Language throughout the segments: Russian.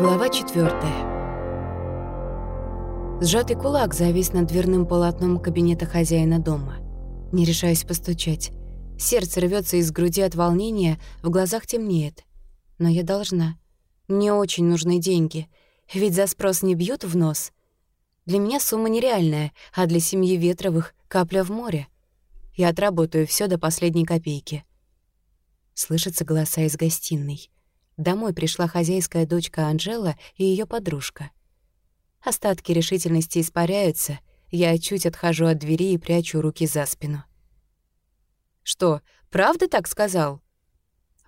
Глава четвертая. Сжатый кулак завис над дверным полотном кабинета хозяина дома. Не решаюсь постучать. Сердце рвется из груди от волнения, в глазах темнеет. Но я должна. Мне очень нужны деньги, ведь за спрос не бьют в нос. Для меня сумма нереальная, а для семьи Ветровых — капля в море. Я отработаю все до последней копейки. Слышатся голоса из гостиной. Домой пришла хозяйская дочка Анжела и ее подружка. Остатки решительности испаряются, я чуть отхожу от двери и прячу руки за спину. «Что, правда так сказал?»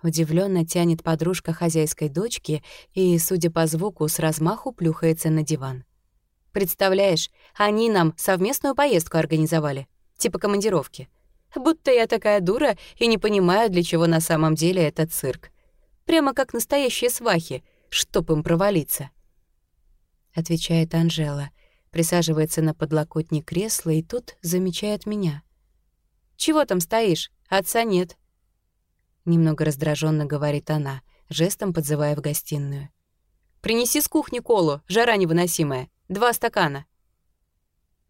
Удивленно тянет подружка хозяйской дочки и, судя по звуку, с размаху плюхается на диван. «Представляешь, они нам совместную поездку организовали, типа командировки. Будто я такая дура и не понимаю, для чего на самом деле этот цирк. Прямо как настоящие свахи, чтоб им провалиться. Отвечает Анжела, присаживается на подлокотник кресла и тут замечает меня. «Чего там стоишь? Отца нет». Немного раздраженно говорит она, жестом подзывая в гостиную. «Принеси с кухни колу, жара невыносимая. Два стакана».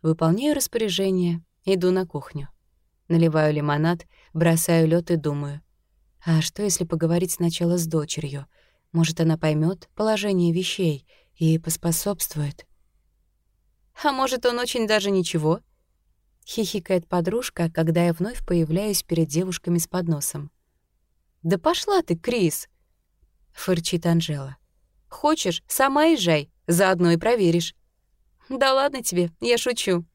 Выполняю распоряжение, иду на кухню. Наливаю лимонад, бросаю лед и думаю. А что, если поговорить сначала с дочерью? Может, она поймет положение вещей и поспособствует? А может, он очень даже ничего? Хихикает подружка, когда я вновь появляюсь перед девушками с подносом. «Да пошла ты, Крис!» — фырчит Анжела. «Хочешь, сама езжай, заодно и проверишь». «Да ладно тебе, я шучу»,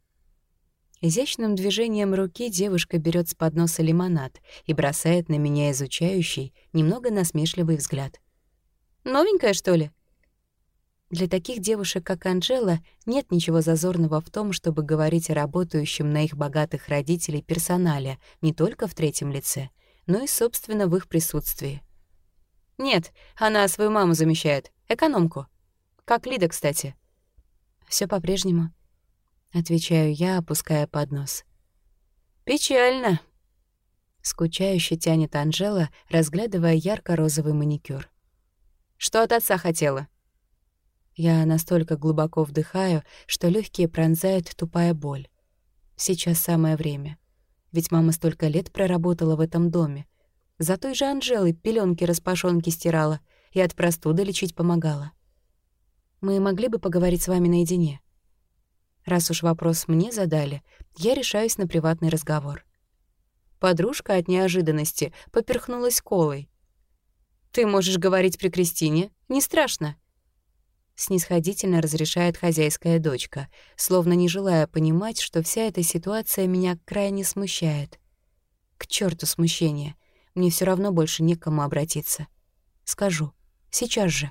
Изящным движением руки девушка берет с подноса лимонад и бросает на меня изучающий, немного насмешливый взгляд. «Новенькая, что ли?» Для таких девушек, как Анжела, нет ничего зазорного в том, чтобы говорить о работающем на их богатых родителей персонале не только в третьем лице, но и, собственно, в их присутствии. «Нет, она свою маму замещает, экономку. Как Лида, кстати». Все по-прежнему», Отвечаю я, опуская поднос. «Печально», — скучающе тянет Анжела, разглядывая ярко-розовый маникюр. «Что от отца хотела?» Я настолько глубоко вдыхаю, что легкие пронзает тупая боль. Сейчас самое время. Ведь мама столько лет проработала в этом доме. За той же Анжелой пеленки распашонки стирала и от простуды лечить помогала. Мы могли бы поговорить с вами наедине. Раз уж вопрос мне задали, я решаюсь на приватный разговор. Подружка от неожиданности поперхнулась колой. «Ты можешь говорить при Кристине, не страшно», снисходительно разрешает хозяйская дочка, словно не желая понимать, что вся эта ситуация меня крайне смущает. К черту смущение. Мне все равно больше некому обратиться. Скажу. Сейчас же.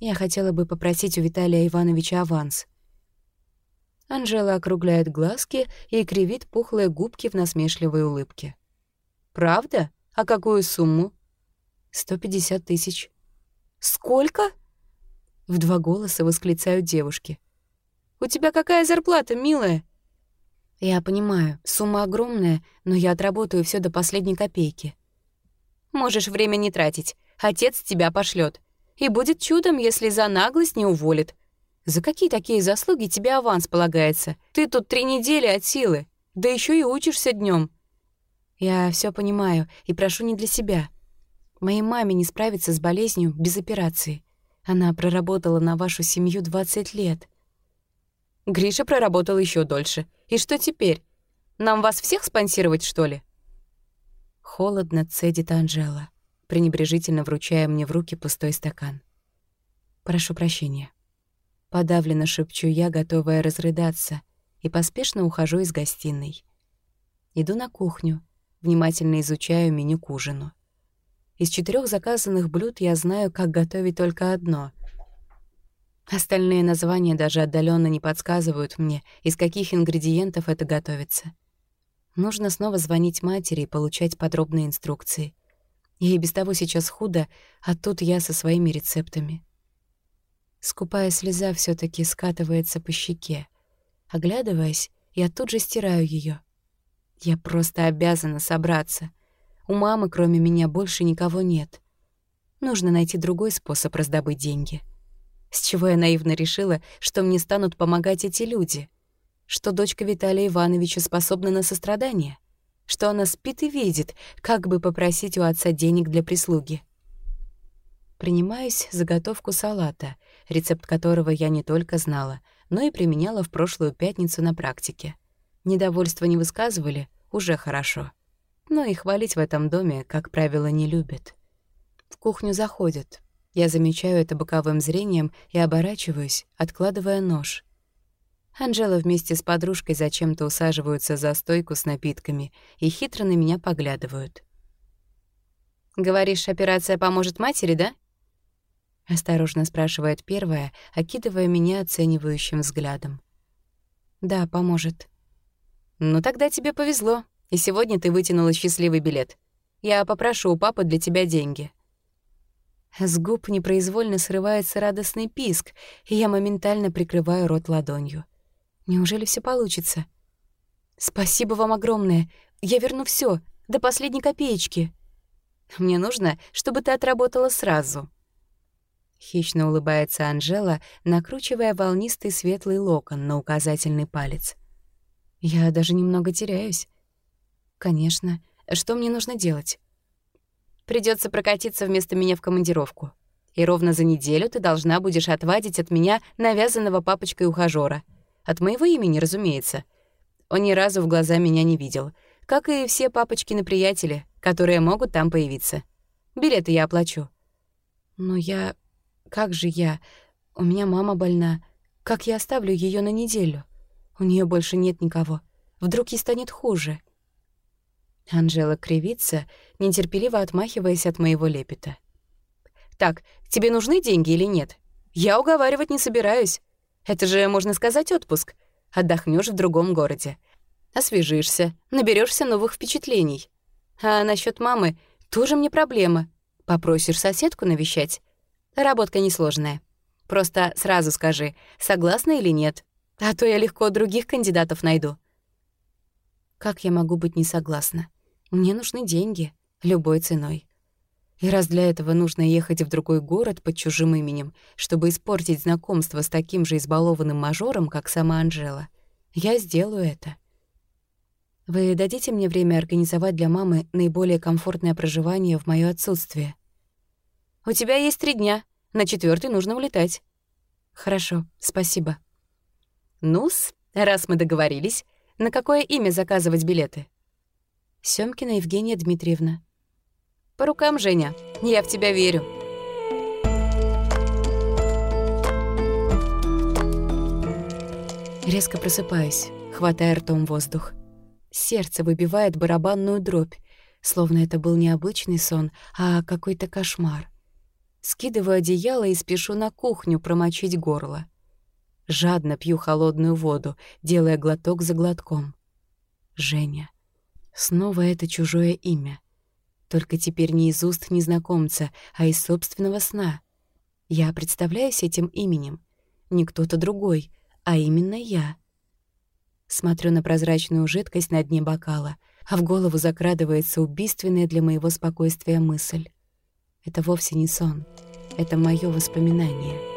Я хотела бы попросить у Виталия Ивановича аванс. Анжела округляет глазки и кривит пухлые губки в насмешливой улыбке. «Правда? А какую сумму?» «Сто пятьдесят тысяч». «Сколько?» В два голоса восклицают девушки. «У тебя какая зарплата, милая?» «Я понимаю, сумма огромная, но я отработаю все до последней копейки». «Можешь время не тратить. Отец тебя пошлет. И будет чудом, если за наглость не уволит. За какие такие заслуги тебе аванс полагается? Ты тут три недели от силы, да еще и учишься днем. Я все понимаю и прошу не для себя. Моей маме не справиться с болезнью без операции. Она проработала на вашу семью 20 лет. Гриша проработал еще дольше. И что теперь? Нам вас всех спонсировать, что ли? Холодно цедит Анжела, пренебрежительно вручая мне в руки пустой стакан. Прошу прощения. Подавленно шепчу я, готовая разрыдаться, и поспешно ухожу из гостиной. Иду на кухню, внимательно изучаю меню к ужину. Из четырех заказанных блюд я знаю, как готовить только одно. Остальные названия даже отдаленно не подсказывают мне, из каких ингредиентов это готовится. Нужно снова звонить матери и получать подробные инструкции. Ей без того сейчас худо, а тут я со своими рецептами. Скупая слеза все таки скатывается по щеке. Оглядываясь, я тут же стираю ее. Я просто обязана собраться. У мамы, кроме меня, больше никого нет. Нужно найти другой способ раздобыть деньги. С чего я наивно решила, что мне станут помогать эти люди? Что дочка Виталия Ивановича способна на сострадание? Что она спит и видит, как бы попросить у отца денег для прислуги? Принимаюсь заготовку салата, рецепт которого я не только знала, но и применяла в прошлую пятницу на практике. Недовольство не высказывали — уже хорошо. Но и хвалить в этом доме, как правило, не любят. В кухню заходят. Я замечаю это боковым зрением и оборачиваюсь, откладывая нож. Анжела вместе с подружкой зачем-то усаживаются за стойку с напитками и хитро на меня поглядывают. «Говоришь, операция поможет матери, да?» — осторожно спрашивает первая, окидывая меня оценивающим взглядом. «Да, поможет». «Ну тогда тебе повезло, и сегодня ты вытянула счастливый билет. Я попрошу у папы для тебя деньги». С губ непроизвольно срывается радостный писк, и я моментально прикрываю рот ладонью. Неужели все получится? «Спасибо вам огромное. Я верну все до последней копеечки. Мне нужно, чтобы ты отработала сразу». Хищно улыбается Анжела, накручивая волнистый светлый локон на указательный палец. Я даже немного теряюсь. Конечно. Что мне нужно делать? Придется прокатиться вместо меня в командировку. И ровно за неделю ты должна будешь отвадить от меня навязанного папочкой ухажёра. От моего имени, разумеется. Он ни разу в глаза меня не видел. Как и все папочкины приятели, которые могут там появиться. Билеты я оплачу. Но я... Как же я? У меня мама больна. Как я оставлю ее на неделю? У нее больше нет никого. Вдруг ей станет хуже. Анжела кривится, нетерпеливо отмахиваясь от моего лепета. «Так, тебе нужны деньги или нет? Я уговаривать не собираюсь. Это же, можно сказать, отпуск. Отдохнешь в другом городе. Освежишься, наберешься новых впечатлений. А насчет мамы тоже мне проблема. Попросишь соседку навещать. Работка несложная. Просто сразу скажи, согласна или нет. А то я легко других кандидатов найду. Как я могу быть не согласна? Мне нужны деньги, любой ценой. И раз для этого нужно ехать в другой город под чужим именем, чтобы испортить знакомство с таким же избалованным мажором, как сама Анжела, я сделаю это. Вы дадите мне время организовать для мамы наиболее комфортное проживание в моё отсутствие? У тебя есть три дня. На четвертый нужно улетать. Хорошо, спасибо. Ну-с, раз мы договорились, на какое имя заказывать билеты? Сёмкина Евгения Дмитриевна. По рукам, Женя. Я в тебя верю. Резко просыпаюсь, хватая ртом воздух. Сердце выбивает барабанную дробь, словно это был не обычный сон, а какой-то кошмар. Скидываю одеяло и спешу на кухню промочить горло. Жадно пью холодную воду, делая глоток за глотком. Женя. Снова это чужое имя. Только теперь не из уст незнакомца, а из собственного сна. Я представляюсь этим именем. Не кто-то другой, а именно я. Смотрю на прозрачную жидкость на дне бокала, а в голову закрадывается убийственная для моего спокойствия мысль. Это вовсе не сон. Это моё воспоминание.